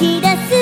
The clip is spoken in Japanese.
き出す